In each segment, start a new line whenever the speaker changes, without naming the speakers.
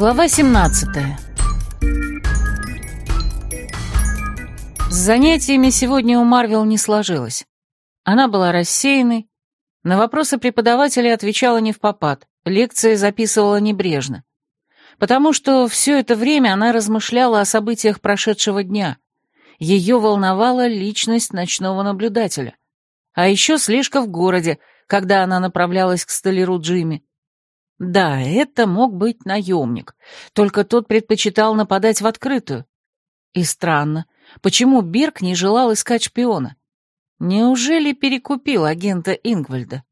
Глава 17 С занятиями сегодня у Марвел не сложилось. Она была рассеянной, на вопросы преподавателя отвечала не в попад, лекции записывала небрежно. Потому что все это время она размышляла о событиях прошедшего дня. Ее волновала личность ночного наблюдателя. А еще слежка в городе, когда она направлялась к столяру Джимми. Да, это мог быть наемник, только тот предпочитал нападать в открытую. И странно, почему Бирк не желал искать шпиона? Неужели перекупил агента Ингвальда?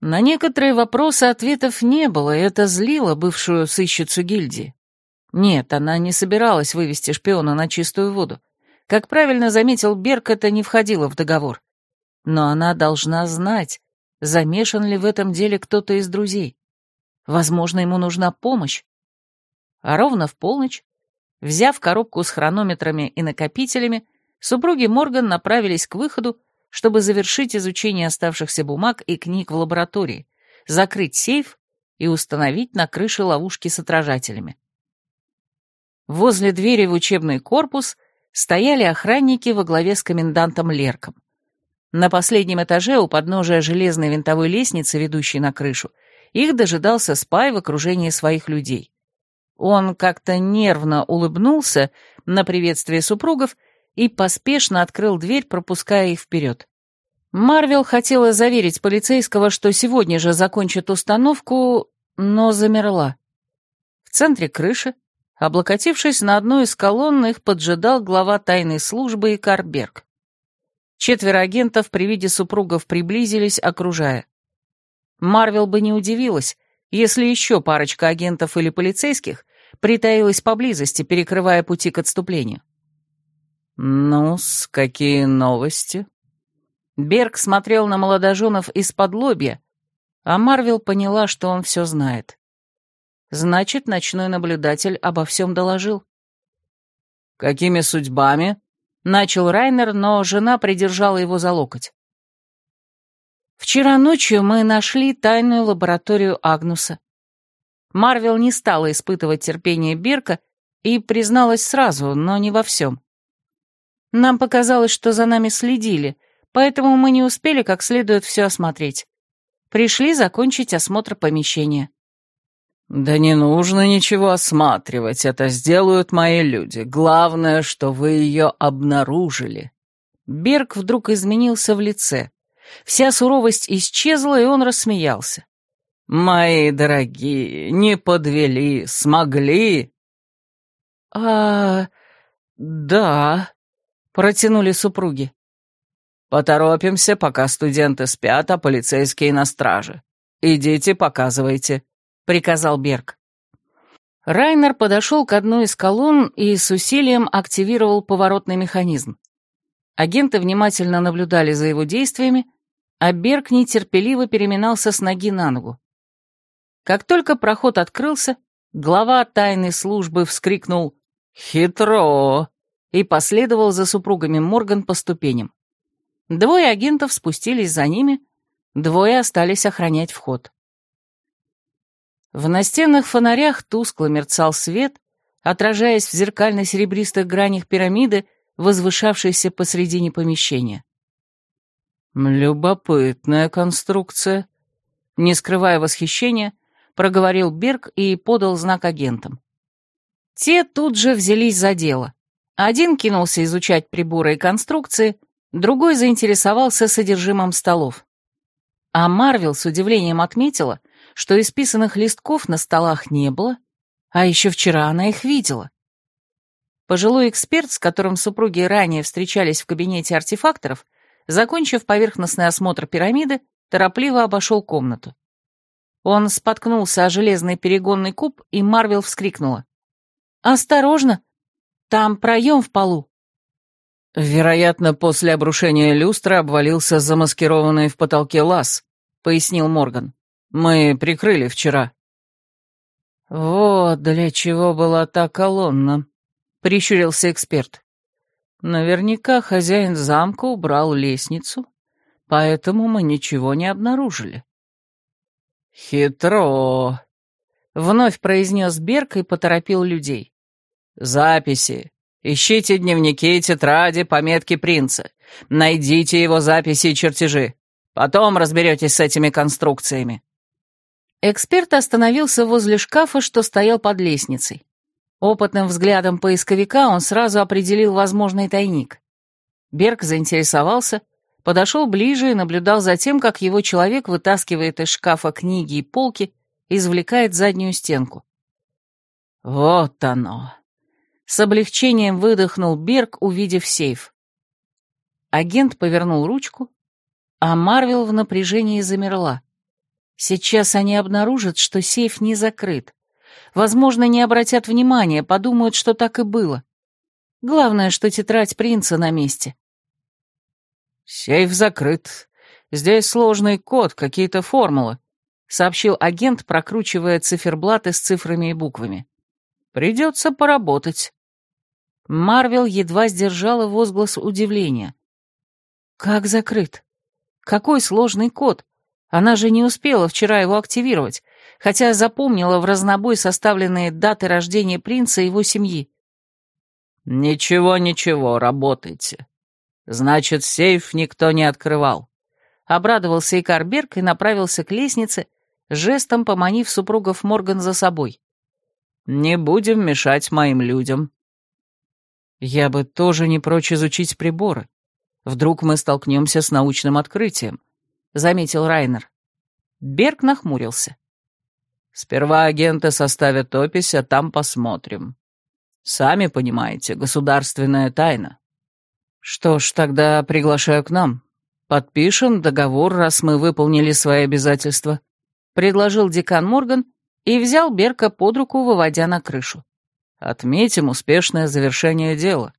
На некоторые вопросы ответов не было, и это злило бывшую сыщицу гильдии. Нет, она не собиралась вывести шпиона на чистую воду. Как правильно заметил Берг, это не входило в договор. Но она должна знать, замешан ли в этом деле кто-то из друзей. Возможно, ему нужна помощь. А ровно в полночь, взяв коробку с хронометрами и накопителями, супруги Морган направились к выходу, чтобы завершить изучение оставшихся бумаг и книг в лаборатории, закрыть сейф и установить на крыше ловушки с отражателями. Возле двери в учебный корпус стояли охранники во главе с комендантом Лерком. На последнем этаже у подножия железной винтовой лестницы, ведущей на крышу, их дожидался Спай в окружении своих людей. Он как-то нервно улыбнулся на приветствие супругов и поспешно открыл дверь, пропуская их вперед. Марвел хотела заверить полицейского, что сегодня же закончит установку, но замерла. В центре крыши, облокотившись на одну из колонн, их поджидал глава тайной службы и Карберг. Четверо агентов при виде супругов приблизились, окружая. Марвел бы не удивилась, если еще парочка агентов или полицейских притаилась поблизости, перекрывая пути к отступлению. «Ну-с, какие новости?» Берг смотрел на молодоженов из-под лобья, а Марвел поняла, что он все знает. Значит, ночной наблюдатель обо всем доложил. «Какими судьбами?» — начал Райнер, но жена придержала его за локоть. Вчера ночью мы нашли тайную лабораторию Агнуса. Марвел не стала испытывать терпение Бирка и призналась сразу, но не во всем. Нам показалось, что за нами следили, поэтому мы не успели как следует все осмотреть. Пришли закончить осмотр помещения. «Да не нужно ничего осматривать, это сделают мои люди. Главное, что вы ее обнаружили». Берг вдруг изменился в лице. Вся суровость исчезла, и он рассмеялся. «Мои дорогие, не подвели, смогли?» «А... да...» — протянули супруги. «Поторопимся, пока студенты спят, а полицейские на страже. Идите, показывайте», — приказал Берг. Райнер подошел к одной из колонн и с усилием активировал поворотный механизм. Агенты внимательно наблюдали за его действиями, а Берг нетерпеливо переминался с ноги на ногу. Как только проход открылся, глава тайной службы вскрикнул «Хитро!» и последовал за супругами Морган по ступеням. Двое агентов спустились за ними, двое остались охранять вход. В настенных фонарях тускло мерцал свет, отражаясь в зеркально-серебристых гранях пирамиды, возвышавшейся посредине помещения. «Любопытная конструкция», — не скрывая восхищения, проговорил Берг и подал знак агентам. Те тут же взялись за дело. Один кинулся изучать приборы и конструкции, другой заинтересовался содержимым столов. А Марвел с удивлением отметила, что исписанных листков на столах не было, а еще вчера она их видела. Пожилой эксперт, с которым супруги ранее встречались в кабинете артефакторов, Закончив поверхностный осмотр пирамиды, торопливо обошел комнату. Он споткнулся о железный перегонный куб, и Марвел вскрикнула. «Осторожно! Там проем в полу!» «Вероятно, после обрушения люстры обвалился замаскированный в потолке лаз», — пояснил Морган. «Мы прикрыли вчера». «Вот для чего была та колонна», — прищурился эксперт. Наверняка хозяин замка убрал лестницу, поэтому мы ничего не обнаружили. «Хитро!» — вновь произнес Берг и поторопил людей. «Записи. Ищите дневники, тетради, пометки принца. Найдите его записи и чертежи. Потом разберетесь с этими конструкциями». Эксперт остановился возле шкафа, что стоял под лестницей. Опытным взглядом поисковика он сразу определил возможный тайник. Берг заинтересовался, подошел ближе и наблюдал за тем, как его человек вытаскивает из шкафа книги и полки, извлекает заднюю стенку. «Вот оно!» С облегчением выдохнул Берг, увидев сейф. Агент повернул ручку, а Марвел в напряжении замерла. Сейчас они обнаружат, что сейф не закрыт. Возможно, не обратят внимания, подумают, что так и было. Главное, что тетрадь принца на месте. «Сейф закрыт. Здесь сложный код, какие-то формулы», — сообщил агент, прокручивая циферблаты с цифрами и буквами. «Придется поработать». Марвел едва сдержала возглас удивления. «Как закрыт? Какой сложный код? Она же не успела вчера его активировать, хотя запомнила в разнобой составленные даты рождения принца и его семьи». «Ничего, ничего, работайте. Значит, сейф никто не открывал». Обрадовался Икарберг и направился к лестнице, жестом поманив супругов Морган за собой. «Не будем мешать моим людям». Я бы тоже не прочь изучить приборы. Вдруг мы столкнемся с научным открытием, — заметил Райнер. Берг нахмурился. Сперва агенты составят опись, а там посмотрим. Сами понимаете, государственная тайна. Что ж, тогда приглашаю к нам. Подпишем договор, раз мы выполнили свои обязательства, — предложил декан Морган и взял Берка под руку, выводя на крышу. Отметим успешное завершение дела.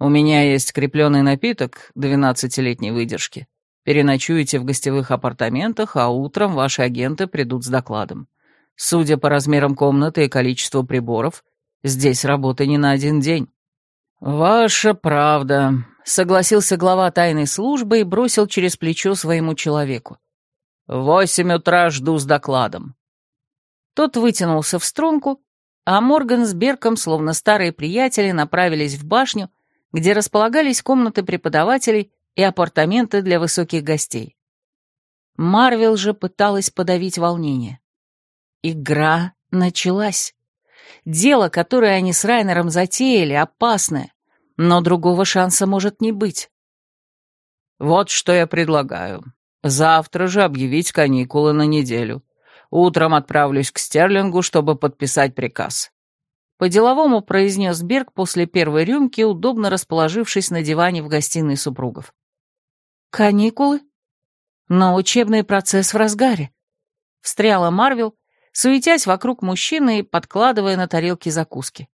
У меня есть крепленный напиток двенадцатилетней выдержки. Переночуете в гостевых апартаментах, а утром ваши агенты придут с докладом. Судя по размерам комнаты и количеству приборов, здесь работа не на один день». «Ваша правда», — согласился глава тайной службы и бросил через плечо своему человеку. «В восемь утра жду с докладом». Тот вытянулся в струнку, а Морган с Берком, словно старые приятели, направились в башню, где располагались комнаты преподавателей и апартаменты для высоких гостей. Марвел же пыталась подавить волнение. Игра началась. Дело, которое они с Райнером затеяли, опасное, но другого шанса может не быть. Вот что я предлагаю. Завтра же объявить каникулы на неделю. Утром отправлюсь к Стерлингу, чтобы подписать приказ». По-деловому произнес Берг после первой рюмки, удобно расположившись на диване в гостиной супругов. «Каникулы? Но учебный процесс в разгаре», — встряла Марвел, суетясь вокруг мужчины и подкладывая на тарелки закуски.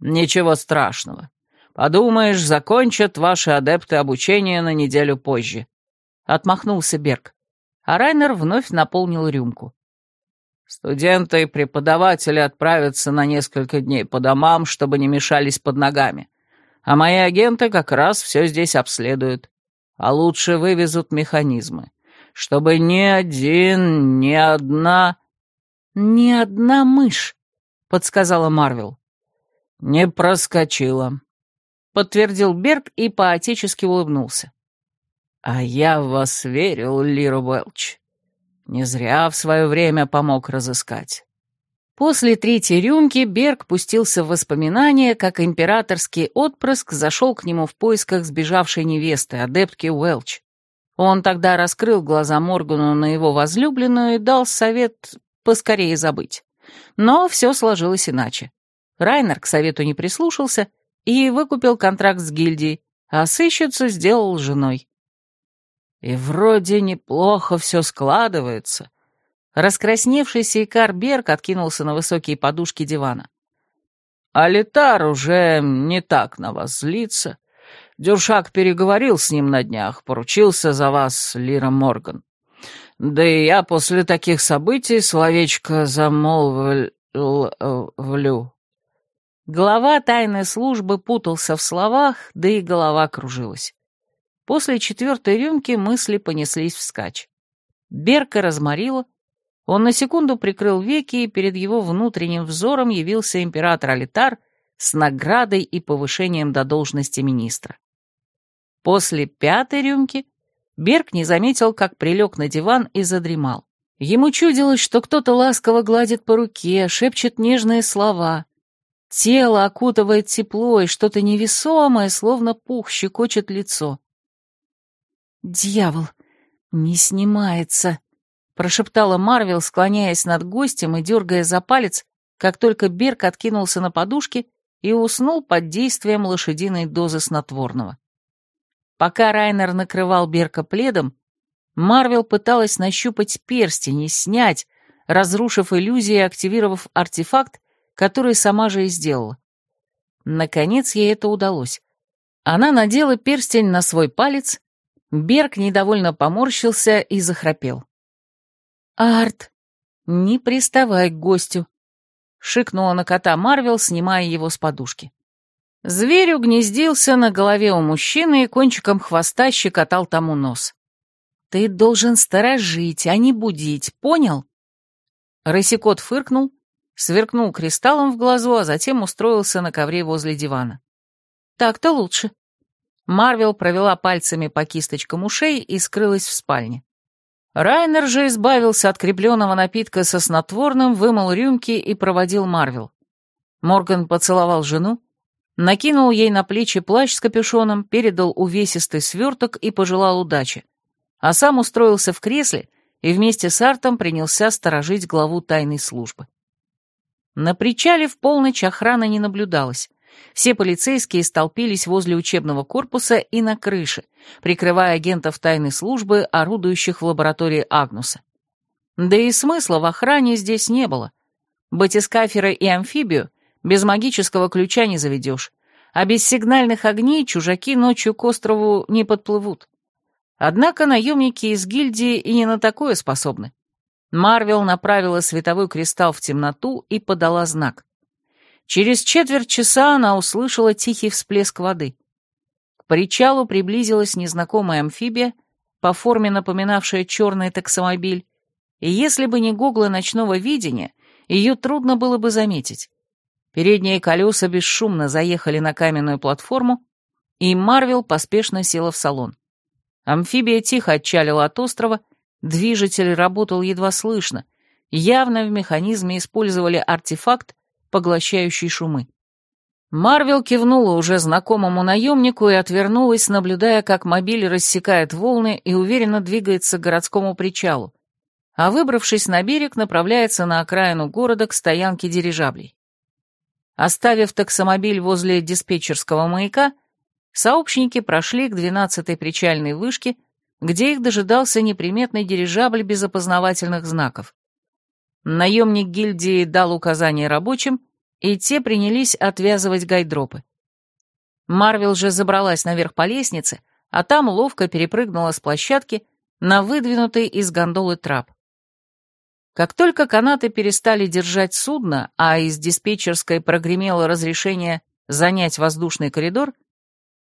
«Ничего страшного. Подумаешь, закончат ваши адепты обучение на неделю позже», — отмахнулся Берг. А Райнер вновь наполнил рюмку. Студенты и преподаватели отправятся на несколько дней по домам, чтобы не мешались под ногами. А мои агенты как раз все здесь обследуют. А лучше вывезут механизмы, чтобы ни один, ни одна... «Ни одна мышь», — подсказала Марвел. «Не проскочила», — подтвердил Берг и поотечески улыбнулся. «А я в вас верил, Лира Уэлч. Не зря в свое время помог разыскать. После третьей рюмки Берг пустился в воспоминания, как императорский отпрыск зашел к нему в поисках сбежавшей невесты, адептки Уэлч. Он тогда раскрыл глаза Моргану на его возлюбленную и дал совет поскорее забыть. Но все сложилось иначе. Райнер к совету не прислушался и выкупил контракт с гильдией, а сыщицу сделал женой. И вроде неплохо все складывается. Раскрасневшийся Икар Берг откинулся на высокие подушки дивана. Алитар уже не так на вас злится. Дюршак переговорил с ним на днях, поручился за вас, Лира Морган. Да и я после таких событий словечко замолвлю. Глава тайной службы путался в словах, да и голова кружилась. После четвертой рюмки мысли понеслись вскачь. Берка разморила, Он на секунду прикрыл веки, и перед его внутренним взором явился император Алитар с наградой и повышением до должности министра. После пятой рюмки Берг не заметил, как прилег на диван и задремал. Ему чудилось, что кто-то ласково гладит по руке, шепчет нежные слова. Тело окутывает тепло, и что-то невесомое, словно пух, щекочет лицо. «Дьявол! Не снимается!» — прошептала Марвел, склоняясь над гостем и дергая за палец, как только Берг откинулся на подушке и уснул под действием лошадиной дозы снотворного. Пока Райнер накрывал Берка пледом, Марвел пыталась нащупать перстень и снять, разрушив иллюзии и активировав артефакт, который сама же и сделала. Наконец ей это удалось. Она надела перстень на свой палец, Берг недовольно поморщился и захрапел. «Арт, не приставай к гостю», — шикнула на кота Марвел, снимая его с подушки. Зверь угнездился на голове у мужчины и кончиком хвоста щекотал тому нос. «Ты должен сторожить, а не будить, понял?» Рысикот фыркнул, сверкнул кристаллом в глазу, а затем устроился на ковре возле дивана. «Так-то лучше». Марвел провела пальцами по кисточкам ушей и скрылась в спальне. Райнер же избавился от крепленного напитка со снотворным, вымыл рюмки и проводил Марвел. Морган поцеловал жену, накинул ей на плечи плащ с капюшоном, передал увесистый сверток и пожелал удачи, а сам устроился в кресле и вместе с Артом принялся сторожить главу тайной службы. На причале в полночь охрана не наблюдалась. Все полицейские столпились возле учебного корпуса и на крыше, прикрывая агентов тайной службы, орудующих в лаборатории Агнуса. Да и смысла в охране здесь не было. Батискафера и амфибию без магического ключа не заведешь, а без сигнальных огней чужаки ночью к острову не подплывут. Однако наемники из гильдии и не на такое способны. Марвел направила световой кристалл в темноту и подала знак. Через четверть часа она услышала тихий всплеск воды. К причалу приблизилась незнакомая амфибия, по форме напоминавшая черный таксомобиль, и если бы не гуглы ночного видения, ее трудно было бы заметить. Передние колеса бесшумно заехали на каменную платформу, и Марвел поспешно села в салон. Амфибия тихо отчалила от острова, движитель работал едва слышно, явно в механизме использовали артефакт, поглощающий шумы. Марвел кивнула уже знакомому наемнику и отвернулась, наблюдая, как мобиль рассекает волны и уверенно двигается к городскому причалу, а выбравшись на берег, направляется на окраину города к стоянке дирижаблей. Оставив таксомобиль возле диспетчерского маяка, сообщники прошли к двенадцатой причальной вышке, где их дожидался неприметный дирижабль без опознавательных знаков. Наемник гильдии дал указания рабочим, и те принялись отвязывать гайдропы. Марвел же забралась наверх по лестнице, а там ловко перепрыгнула с площадки на выдвинутый из гондолы трап. Как только канаты перестали держать судно, а из диспетчерской прогремело разрешение занять воздушный коридор,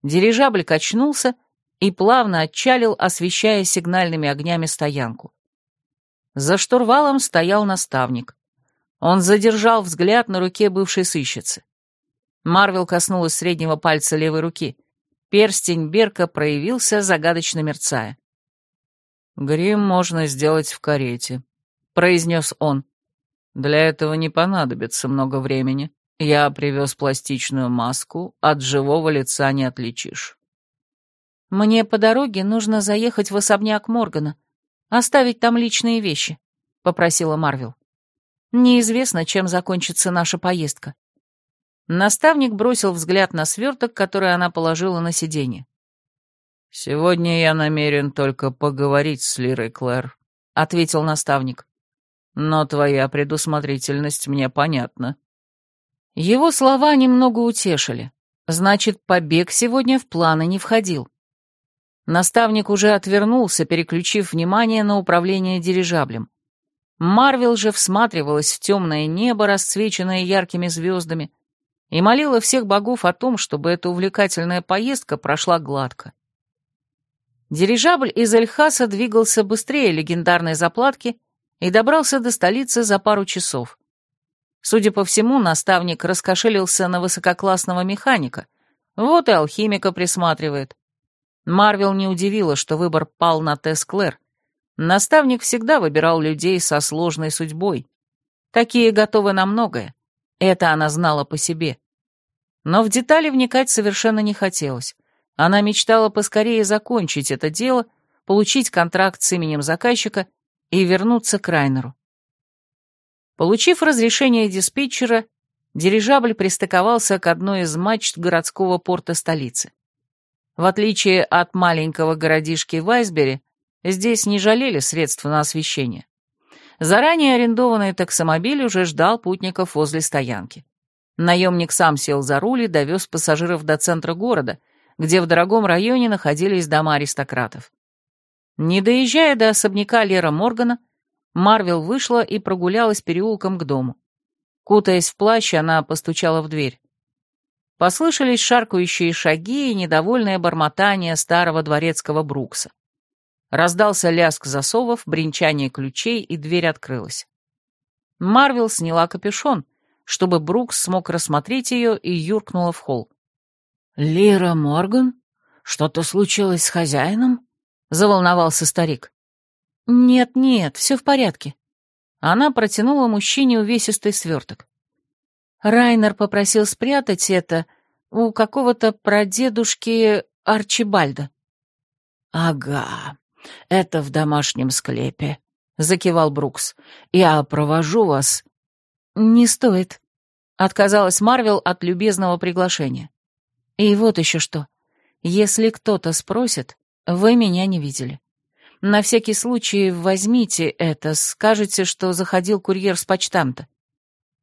дирижабль качнулся и плавно отчалил, освещая сигнальными огнями стоянку. За штурвалом стоял наставник. Он задержал взгляд на руке бывшей сыщицы. Марвел коснулась среднего пальца левой руки. Перстень Берка проявился, загадочно мерцая. «Грим можно сделать в карете», произнес он. «Для этого не понадобится много времени. Я привез пластичную маску, от живого лица не отличишь». «Мне по дороге нужно заехать в особняк Моргана, оставить там личные вещи», — попросила Марвел. «Неизвестно, чем закончится наша поездка». Наставник бросил взгляд на сверток, который она положила на сиденье. «Сегодня я намерен только поговорить с Лирой Клэр», — ответил наставник. Но твоя предусмотрительность мне понятна». Его слова немного утешили. Значит, побег сегодня в планы не входил. Наставник уже отвернулся, переключив внимание на управление дирижаблем. Марвел же всматривалась в темное небо, расцвеченное яркими звездами, и молила всех богов о том, чтобы эта увлекательная поездка прошла гладко. Дирижабль из Эльхаса двигался быстрее легендарной заплатки и добрался до столицы за пару часов. Судя по всему, наставник раскошелился на высококлассного механика, вот и алхимика присматривает. Марвел не удивило, что выбор пал на Тесс Клэр. Наставник всегда выбирал людей со сложной судьбой. Такие готовы на многое. Это она знала по себе. Но в детали вникать совершенно не хотелось. Она мечтала поскорее закончить это дело, получить контракт с именем заказчика и вернуться к Райнеру. Получив разрешение диспетчера, дирижабль пристыковался к одной из мачт городского порта столицы. В отличие от маленького городишки Вайсбери, здесь не жалели средств на освещение. Заранее арендованный таксомобиль уже ждал путников возле стоянки. Наемник сам сел за руль и довез пассажиров до центра города, где в дорогом районе находились дома аристократов. Не доезжая до особняка Лера Моргана, Марвел вышла и прогулялась переулком к дому. Кутаясь в плащ, она постучала в дверь. Послышались шаркающие шаги и недовольное бормотание старого дворецкого Брукса. Раздался лязг засовов, бренчание ключей, и дверь открылась. Марвел сняла капюшон, чтобы Брукс смог рассмотреть ее, и юркнула в холл.
«Лира Морган? Что-то случилось с хозяином?» — заволновался старик.
«Нет-нет, все в порядке». Она протянула мужчине увесистый сверток. Райнер попросил спрятать это у какого-то прадедушки Арчибальда.
«Ага, это в домашнем склепе», — закивал Брукс. «Я провожу вас».
«Не стоит», — отказалась Марвел от любезного приглашения. «И вот еще что. Если кто-то спросит, вы меня не видели. На всякий случай возьмите это, скажете, что заходил курьер с почтамта».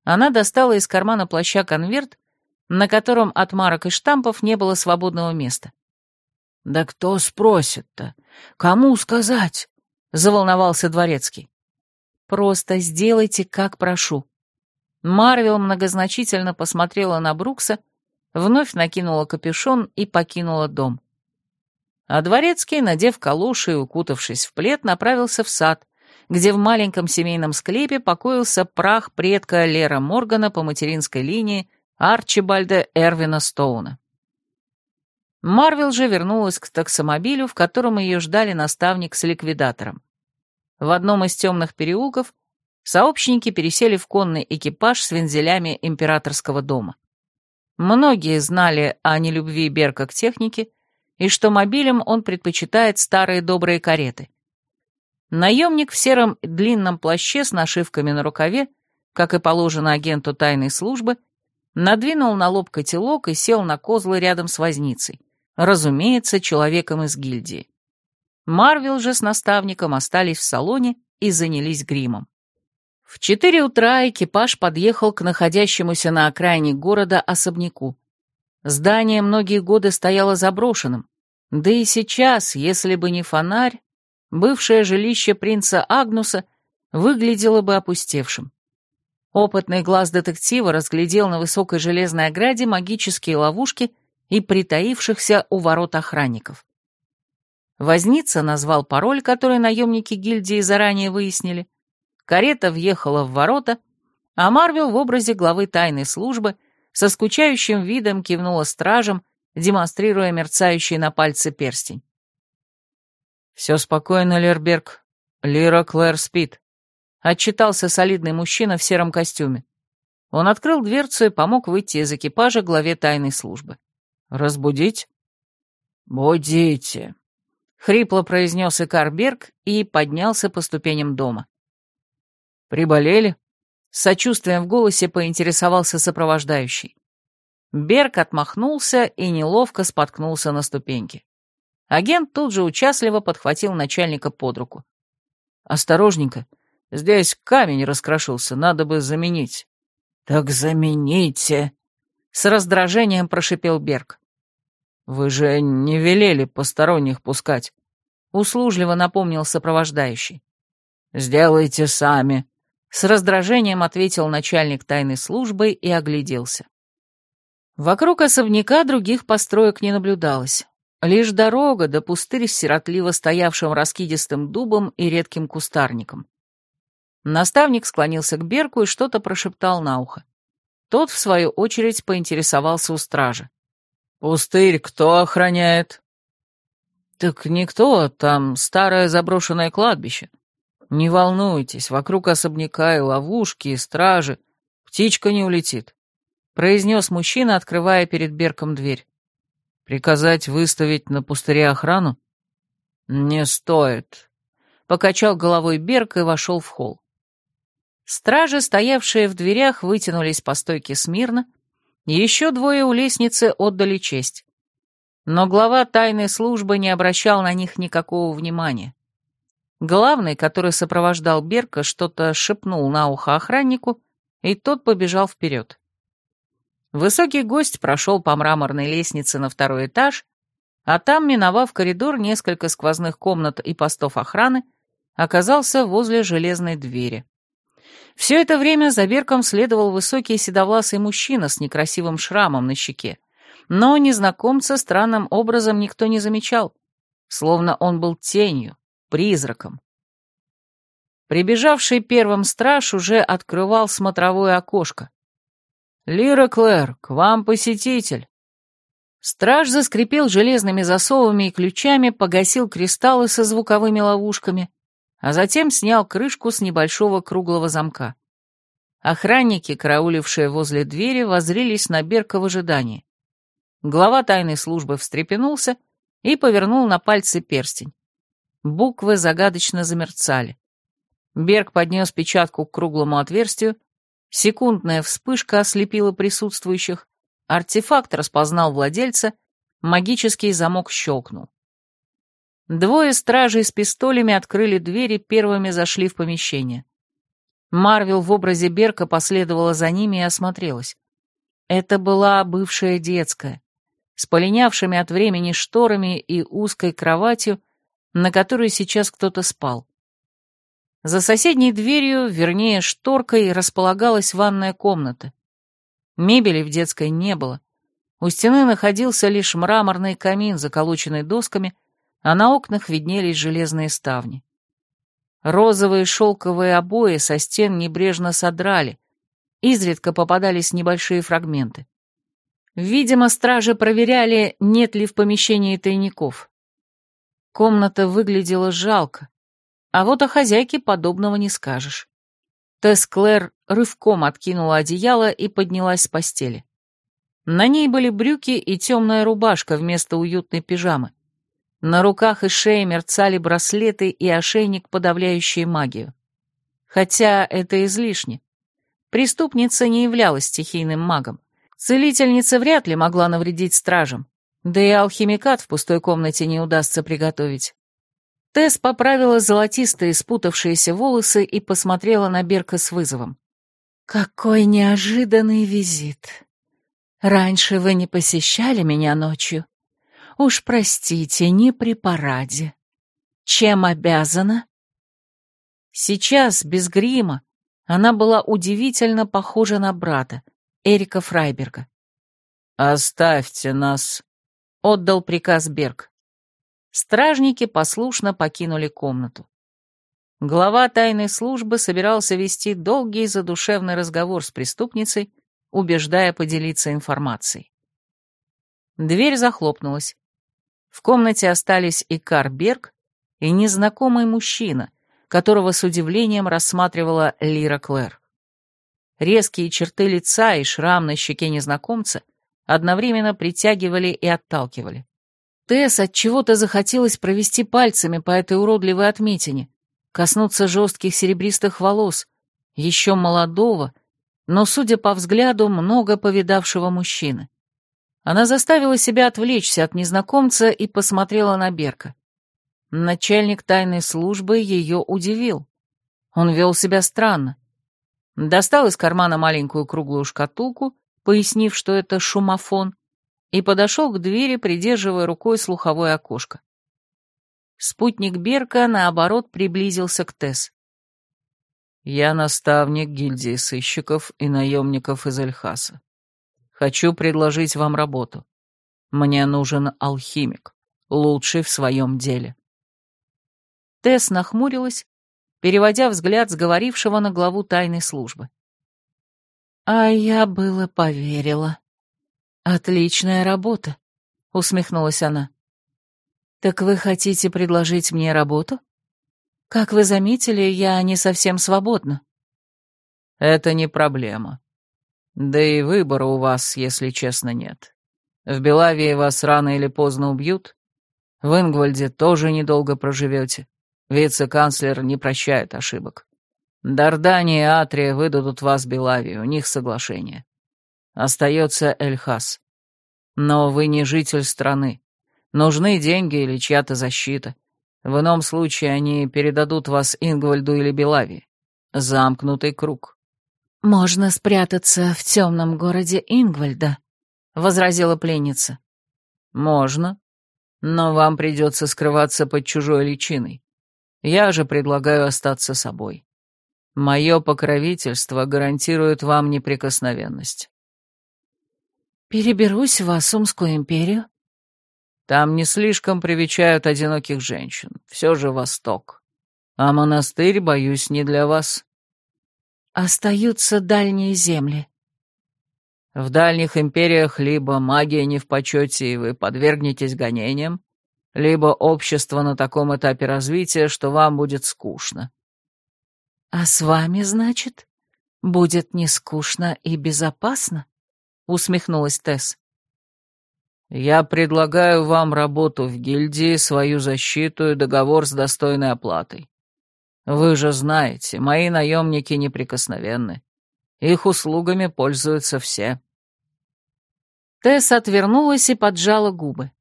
Она достала из кармана плаща конверт, на котором от марок и штампов не было свободного места.
«Да кто спросит-то? Кому сказать?» — заволновался дворецкий.
«Просто сделайте, как прошу». Марвел многозначительно посмотрела на Брукса, вновь накинула капюшон и покинула дом. А дворецкий, надев калоши и укутавшись в плед, направился в сад, где в маленьком семейном склепе покоился прах предка Лера Моргана по материнской линии Арчибальда Эрвина Стоуна. Марвел же вернулась к таксомобилю, в котором ее ждали наставник с ликвидатором. В одном из темных переулков сообщники пересели в конный экипаж с вензелями императорского дома. Многие знали о нелюбви Берка к технике и что мобилем он предпочитает старые добрые кареты. Наемник в сером длинном плаще с нашивками на рукаве, как и положено агенту тайной службы, надвинул на лоб котелок и сел на козлы рядом с возницей, разумеется, человеком из гильдии. Марвел же с наставником остались в салоне и занялись гримом. В четыре утра экипаж подъехал к находящемуся на окраине города особняку. Здание многие годы стояло заброшенным, да и сейчас, если бы не фонарь, бывшее жилище принца Агнуса выглядело бы опустевшим. Опытный глаз детектива разглядел на высокой железной ограде магические ловушки и притаившихся у ворот охранников. Возница назвал пароль, который наемники гильдии заранее выяснили, Карета въехала в ворота, а Марвел в образе главы тайной службы со скучающим видом кивнула стражам, демонстрируя мерцающий на пальце перстень.
«Все спокойно, Лерберг. Лира Клэр спит», — отчитался солидный мужчина в сером костюме. Он открыл дверцу и помог выйти из экипажа главе тайной службы. «Разбудить?»
«Будите», — хрипло произнес Икарберг и поднялся по ступеням дома.
«Приболели?»
С сочувствием в голосе поинтересовался сопровождающий. Берг отмахнулся и неловко споткнулся на ступеньке. Агент тут же участливо подхватил начальника под руку.
«Осторожненько, здесь камень раскрошился, надо бы заменить».
«Так замените!» — с раздражением прошипел Берг.
«Вы же не велели посторонних пускать», —
услужливо напомнил сопровождающий.
«Сделайте сами»,
с раздражением ответил начальник тайной службы и огляделся. Вокруг особняка других построек не наблюдалось. Лишь дорога да пустырь с сиротливо стоявшим раскидистым дубом и редким кустарником. Наставник склонился к Берку и что-то прошептал на ухо. Тот, в свою очередь, поинтересовался у стражи.
«Пустырь кто охраняет?»
«Так никто, там старое заброшенное кладбище. Не волнуйтесь, вокруг особняка и ловушки, и стражи. Птичка не улетит», — произнес мужчина, открывая перед Берком дверь. «Приказать выставить на пустыре охрану?» «Не стоит», — покачал головой Берк и вошел в холл. Стражи, стоявшие в дверях, вытянулись по стойке смирно, еще двое у лестницы отдали честь. Но глава тайной службы не обращал на них никакого внимания. Главный, который сопровождал Берка, что-то шепнул на ухо охраннику, и тот побежал вперед. Высокий гость прошел по мраморной лестнице на второй этаж, а там, миновав коридор несколько сквозных комнат и постов охраны, оказался возле железной двери. Все это время за Берком следовал высокий седовласый мужчина с некрасивым шрамом на щеке. Но незнакомца странным образом никто не замечал, словно он был тенью, призраком. Прибежавший первым страж уже открывал смотровое окошко. «Лира Клэр, к вам посетитель!» Страж заскрипел железными засовами и ключами, погасил кристаллы со звуковыми ловушками, а затем снял крышку с небольшого круглого замка. Охранники, караулившие возле двери, воззрелись на Берка в ожидании. Глава тайной службы встрепенулся и повернул на пальцы перстень. Буквы загадочно замерцали. Берг поднес печатку к круглому отверстию, секундная вспышка ослепила присутствующих, артефакт распознал владельца, магический замок щелкнул. Двое стражей с пистолями открыли двери, первыми зашли в помещение. Марвел в образе Берка последовала за ними и осмотрелась. Это была бывшая детская, с полинявшими от времени шторами и узкой кроватью, на которой сейчас кто-то спал. За соседней дверью, вернее шторкой, располагалась ванная комната. Мебели в детской не было. У стены находился лишь мраморный камин, заколоченный досками, а на окнах виднелись железные ставни. Розовые шелковые обои со стен небрежно содрали, изредка попадались небольшие фрагменты. Видимо, стражи проверяли, нет ли в помещении тайников. Комната выглядела жалко, а вот о хозяйке подобного не скажешь. Тесс Клэр рывком откинула одеяло и поднялась с постели. На ней были брюки и темная рубашка вместо уютной пижамы. На руках и шее мерцали браслеты и ошейник, подавляющий магию. Хотя это излишне. Преступница не являлась стихийным магом. Целительница вряд ли могла навредить стражам. Да и алхимикат в пустой комнате не удастся приготовить. Тесс поправила золотистые спутавшиеся волосы и посмотрела на Берка с вызовом. «Какой неожиданный визит! Раньше вы не посещали меня ночью?» Уж простите, не при параде. Чем обязана? Сейчас, без грима, она была удивительно похожа на брата, Эрика Фрайберга. «Оставьте нас», — отдал приказ Берг. Стражники послушно покинули комнату. Глава тайной службы собирался вести долгий задушевный разговор с преступницей, убеждая поделиться информацией. Дверь захлопнулась. В комнате остались и Карберг, и незнакомый мужчина, которого с удивлением рассматривала Лира Клэр. Резкие черты лица и шрам на щеке незнакомца одновременно притягивали и отталкивали. Тесс от чего-то захотелось провести пальцами по этой уродливой отметине, коснуться жестких серебристых волос, еще молодого, но, судя по взгляду, много повидавшего мужчины. Она заставила себя отвлечься от незнакомца и посмотрела на Берка. Начальник тайной службы ее удивил. Он вел себя странно. Достал из кармана маленькую круглую шкатулку, пояснив, что это шумофон, и подошел к двери, придерживая рукой слуховое окошко. Спутник Берка, наоборот, приблизился к Тесс. «Я наставник гильдии сыщиков и наемников из Эльхаса. Хочу предложить вам работу. Мне нужен алхимик, лучший в своем деле». Тесс нахмурилась, переводя взгляд с говорившего на главу тайной службы. «А я было поверила. Отличная работа», — усмехнулась она. «Так вы хотите предложить мне работу? Как вы заметили, я не совсем свободна».
«Это не проблема. Да и выбора у вас, если честно, нет. В Белавии вас рано или поздно убьют. В Ингвальде тоже недолго проживете. Вице-канцлер не прощает ошибок. Дардани и Атрия выдадут вас Белавии, у них соглашение. Остается Эльхас. Но вы не житель страны. Нужны деньги или чья-то защита. В ином случае они передадут вас Ингвальду или Белавии. Замкнутый круг.
«Можно спрятаться в темном городе Ингвальда», — возразила пленница.
«Можно, но вам придется скрываться под чужой личиной. Я же предлагаю остаться собой. Мое покровительство гарантирует вам неприкосновенность.
Переберусь в Асумскую империю?
Там не слишком привечают одиноких женщин. Все же Восток. А монастырь, боюсь, не для вас.
Остаются дальние земли.
В дальних империях либо магия не в почете, и вы подвергнетесь гонениям, либо общество на таком этапе развития, что вам будет скучно.
А с вами, значит, будет не скучно и безопасно? Усмехнулась Тесс.
Я предлагаю вам работу в гильдии, свою защиту и договор с достойной оплатой. Вы же знаете, мои наемники неприкосновенны. Их услугами пользуются все.
Тесс отвернулась и поджала губы.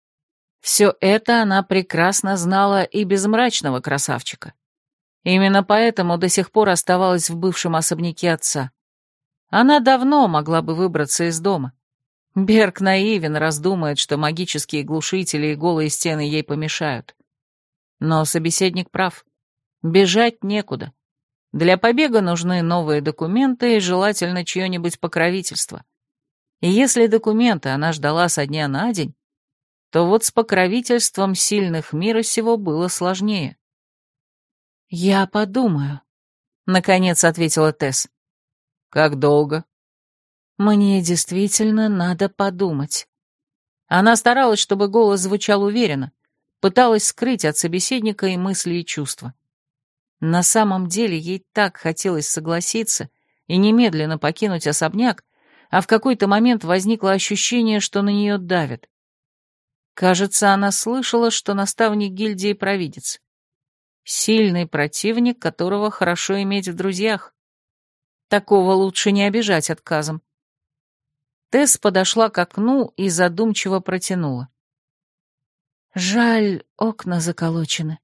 Все это она прекрасно знала и без мрачного красавчика. Именно поэтому до сих пор оставалась в бывшем особняке отца. Она давно могла бы выбраться из дома. Берг наивен, раздумает, что магические глушители и голые стены ей помешают. Но собеседник прав. Бежать некуда. Для побега нужны новые документы и желательно чье-нибудь покровительство. И если документы она ждала со дня на день, то вот с покровительством сильных мира сего было сложнее. «Я подумаю», — наконец ответила Тесс.
«Как долго?»
«Мне действительно надо подумать». Она старалась, чтобы голос звучал уверенно, пыталась скрыть от собеседника и мысли, и чувства. На самом деле ей так хотелось согласиться и немедленно покинуть особняк, а в какой-то момент возникло ощущение, что на нее давят. Кажется, она слышала, что наставник гильдии провидец. Сильный противник, которого хорошо иметь в друзьях. Такого лучше не обижать отказом. Тесс подошла к окну и задумчиво протянула. Жаль, окна заколочены.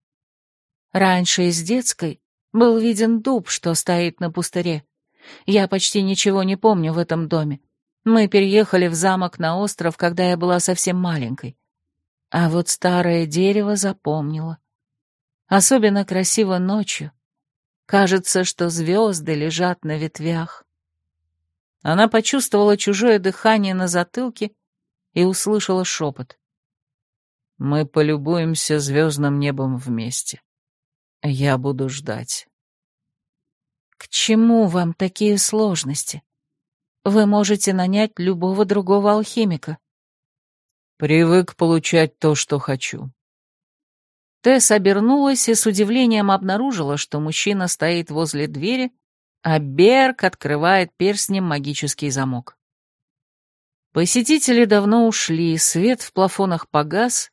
Раньше из детской был виден дуб, что стоит на пустыре. Я почти ничего не помню в этом доме. Мы переехали в замок на остров, когда я была совсем маленькой. А вот старое дерево запомнило. Особенно красиво ночью. Кажется, что звезды лежат на ветвях. Она почувствовала чужое дыхание на затылке и услышала шепот.
«Мы полюбуемся звездным небом вместе. Я буду ждать».
«К чему вам такие сложности? Вы можете нанять любого другого алхимика».
Привык получать то, что хочу.
Тесс обернулась и с удивлением обнаружила, что мужчина стоит возле двери, а Берг открывает перстнем магический замок. Посетители давно ушли, свет в плафонах погас,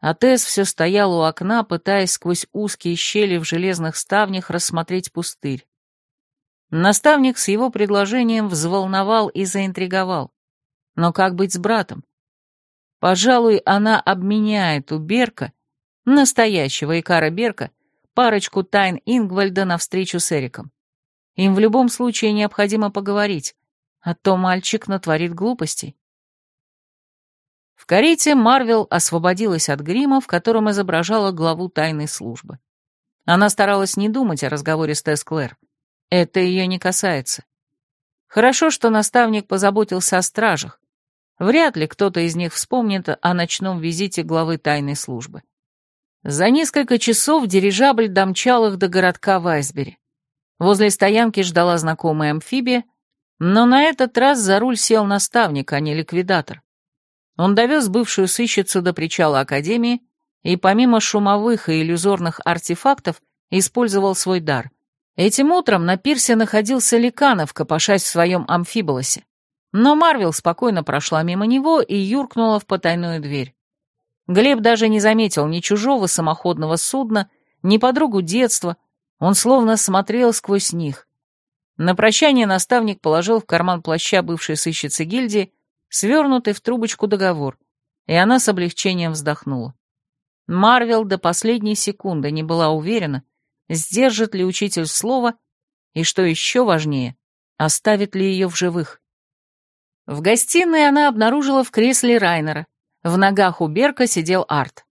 а Тесс все стоял у окна, пытаясь сквозь узкие щели в железных ставнях рассмотреть пустырь. Наставник с его предложением взволновал и заинтриговал. Но как быть с братом? Пожалуй, она обменяет у Берка, настоящего Икара Берка, парочку тайн Ингвальда на встречу с Эриком. Им в любом случае необходимо поговорить, а то мальчик натворит глупостей. В карете Марвел освободилась от грима, в котором изображала главу тайной службы. Она старалась не думать о разговоре с Тесс Клэр. Это ее не касается. Хорошо, что наставник позаботился о стражах, Вряд ли кто-то из них вспомнит о ночном визите главы тайной службы. За несколько часов дирижабль домчал их до городка Вайсбери. Возле стоянки ждала знакомая амфибия, но на этот раз за руль сел наставник, а не ликвидатор. Он довез бывшую сыщицу до причала Академии и помимо шумовых и иллюзорных артефактов использовал свой дар. Этим утром на пирсе находился Ликанов, копошась в своем амфиболосе. Но Марвел спокойно прошла мимо него и юркнула в потайную дверь. Глеб даже не заметил ни чужого самоходного судна, ни подругу детства, он словно смотрел сквозь них. На прощание наставник положил в карман плаща бывшей сыщицы гильдии свернутый в трубочку договор, и она с облегчением вздохнула. Марвел до последней секунды не была уверена, сдержит ли учитель слово, и, что еще важнее, оставит ли ее в живых. В гостиной она обнаружила в кресле Райнера. В ногах у Берка сидел Арт.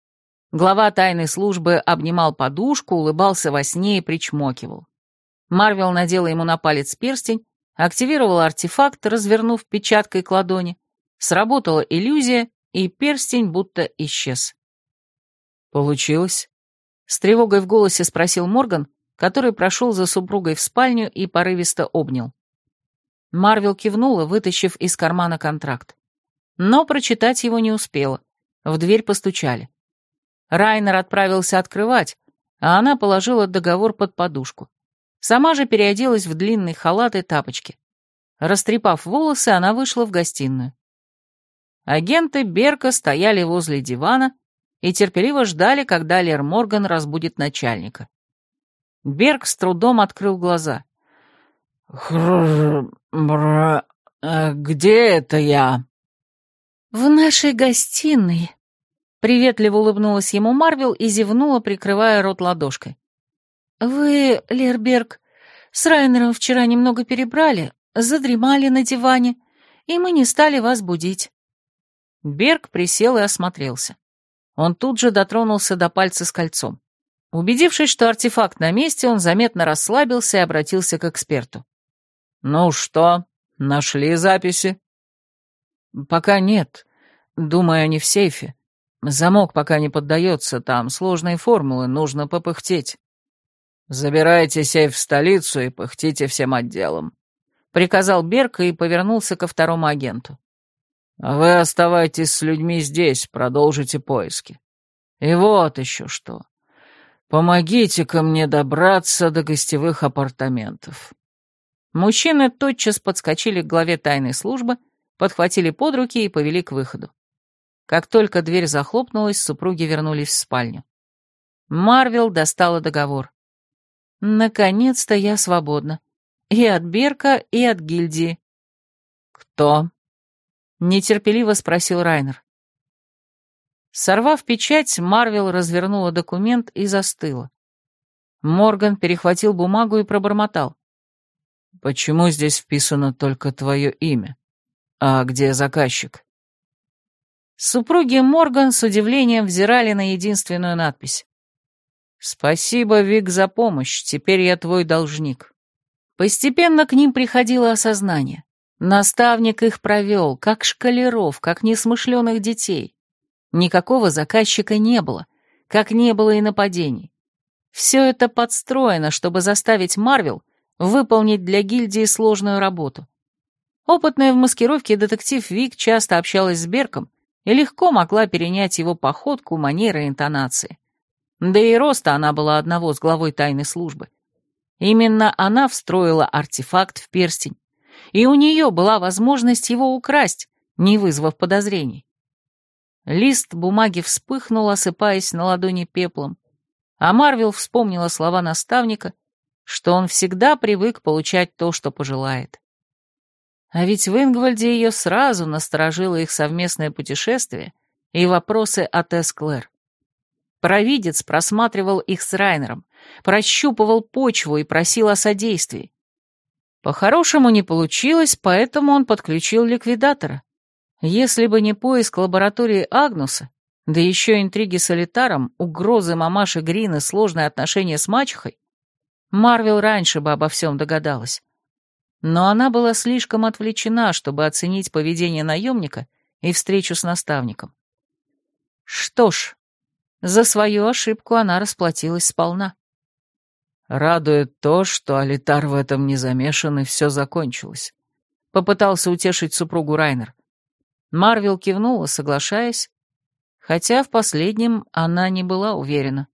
Глава тайной службы обнимал подушку, улыбался во сне и причмокивал. Марвел надела ему на палец перстень, активировала артефакт, развернув печаткой к ладони. Сработала иллюзия, и перстень будто исчез.
«Получилось?»
— с тревогой в голосе спросил Морган, который прошел за супругой в спальню и порывисто обнял. Марвел кивнула, вытащив из кармана контракт. Но прочитать его не успела. В дверь постучали. Райнер отправился открывать, а она положила договор под подушку. Сама же переоделась в длинный халат и тапочки. Растрепав волосы, она вышла в гостиную. Агенты Берка стояли возле дивана и терпеливо ждали, когда Лер Морган разбудит начальника. Берг с трудом открыл глаза.
«Хр... бра... Где это я?»
«В нашей гостиной», Приветливо улыбнулась ему Марвел и зевнула, прикрывая рот ладошкой. «Вы, Лерберг, с Райнером вчера немного перебрали, задремали на диване, и мы не стали вас будить». Берг присел и осмотрелся. Он тут же дотронулся до пальца с кольцом. Убедившись, что артефакт на месте, он заметно расслабился и обратился к эксперту.
«Ну что, нашли записи?»
«Пока нет. Думаю, они в сейфе. Замок пока не поддается, там сложные формулы, нужно попыхтеть.
Забирайте сейф в столицу и пыхтите всем отделом.
Приказал Берг и повернулся ко второму агенту.
А вы оставайтесь с людьми здесь, продолжите поиски. И вот еще что. Помогите-ка мне добраться до гостевых апартаментов.
Мужчины тотчас подскочили к главе тайной службы, подхватили под руки и повели к выходу. Как только дверь захлопнулась, супруги вернулись в спальню. Марвел достала договор. «Наконец-то я свободна. И от Берка, и от гильдии».
«Кто?»
— нетерпеливо спросил Райнер. Сорвав печать, Марвел развернула документ и застыла. Морган перехватил бумагу и пробормотал.
«Почему здесь вписано только твое имя? А где заказчик?»
Супруги Морган с удивлением взирали на единственную надпись. «Спасибо, Вик, за помощь, теперь я твой должник». Постепенно к ним приходило осознание. Наставник их провел, как шкалеров, как несмышленых детей. Никакого заказчика не было, как не было и нападений. Все это подстроено, чтобы заставить Марвел выполнить для гильдии сложную работу. Опытная в маскировке детектив Вик часто общалась с Берком и легко могла перенять его походку, манеры и интонации. Да и роста она была одного с главой тайной службы. Именно она встроила артефакт в перстень, и у нее была возможность его украсть, не вызвав подозрений. Лист бумаги вспыхнул, осыпаясь на ладони пеплом, а Марвел вспомнила слова наставника, что он всегда привык получать то, что пожелает. А ведь в Ингвальде ее сразу насторожило их совместное путешествие и вопросы от Эсклер. Провидец просматривал их с Райнером, прощупывал почву и просил о содействии. По-хорошему не получилось, поэтому он подключил ликвидатора. Если бы не поиск лаборатории Агнуса, да еще интриги с Элитаром, угрозы мамаши Грин и сложные отношения с мачехой, Марвел раньше бы обо всем догадалась но она была слишком отвлечена, чтобы оценить поведение наемника и встречу с наставником. Что ж, За свою ошибку она расплатилась сполна.
Радует то, что Алитар в этом не замешан, и все закончилось. Попытался утешить супругу Райнер.
Марвел кивнула, соглашаясь, хотя в последнем она не была уверена.